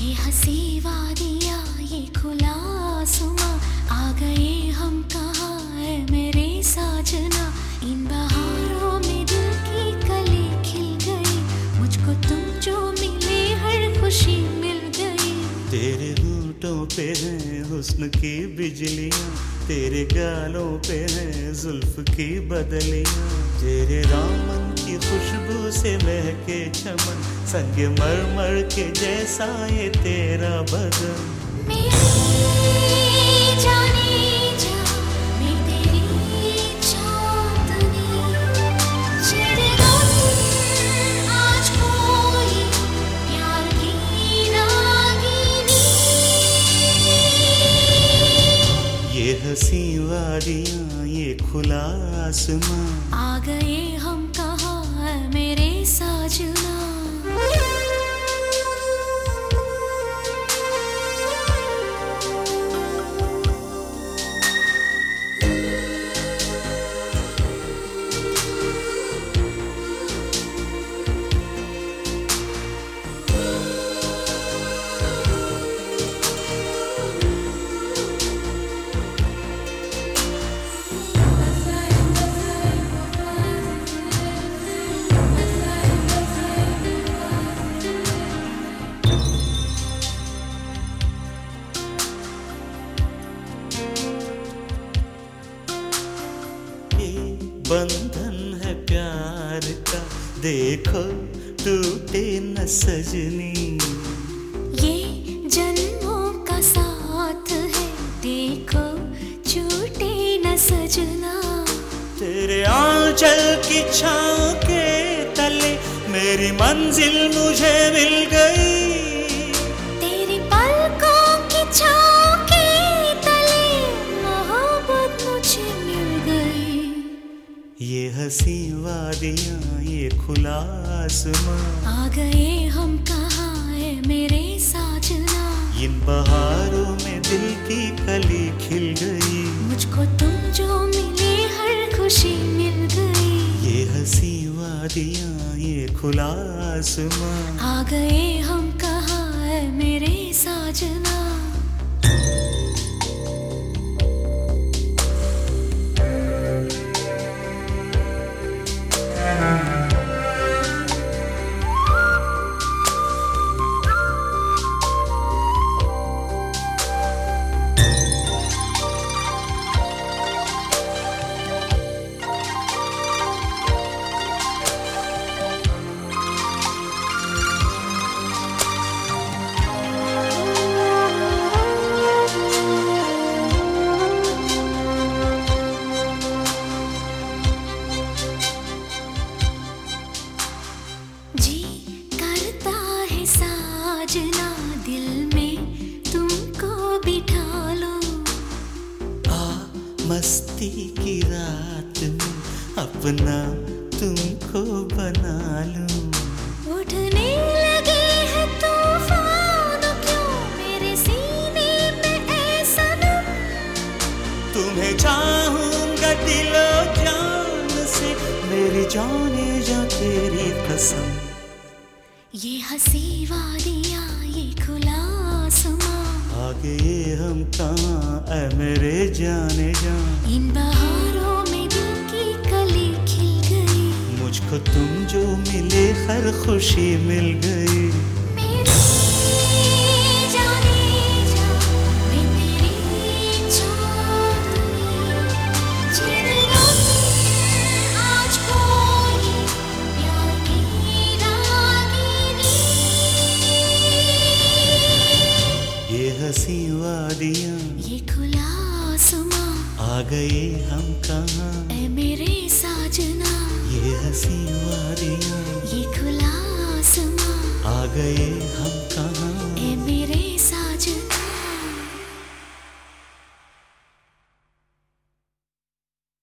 ये ये खुला आसमां आ गए हम कहा है मेरे साजना? इन बहारों पे हैं हुस्न की बिजलियाँ, तेरे गालों पे हैं जुल्फ की बदलियाँ। तेरे रामन की खुशबू से महके चमन, संग मर मर के जैसा ये तेरा बदन। ये हसी वादियाँ ये खुला आसमां। आ गए हम कहा मेरे साजना? बंधन है प्यार का। देखो टूटे न सजनी। ये जन्मों का साथ है। देखो छूटे न सजना। तेरे आंचल की छाँव के तले मेरी मंजिल मुझे मिल गई। ये हसी वादियाँ ये खुला आसमां आ गए हम कहाँ है मेरे साजना इन बहारों में दिल की कली खिल गई। मुझको तुम जो मिले हर खुशी मिल गई। ये हसी वादियाँ ये खुला आसमां आ गए हम कहाँ है मेरे साजना मस्ती की रात में अपना तुमको बना लूँ। उठने लगे हैं तूफ़ान क्यों? मेरे सीने में ऐसा दम तुम्हें चाहूँगा दिलो जान से मेरी जाने जा तेरी कसम। ये हँसी वादियाँ ये खुला आसमां ये हम कहाँ? ऐ मेरे जाने जा इन बहारों में दिल की कली खिल गई। मुझको तुम जो मिले हर खुशी मिल गई। वादियाँ ये खुला आसमां। आ गए हम कहाँ? ऐ मेरे साजना। ये हसी वादियाँ। ये खुला आसमां। आ गए हम कहाँ?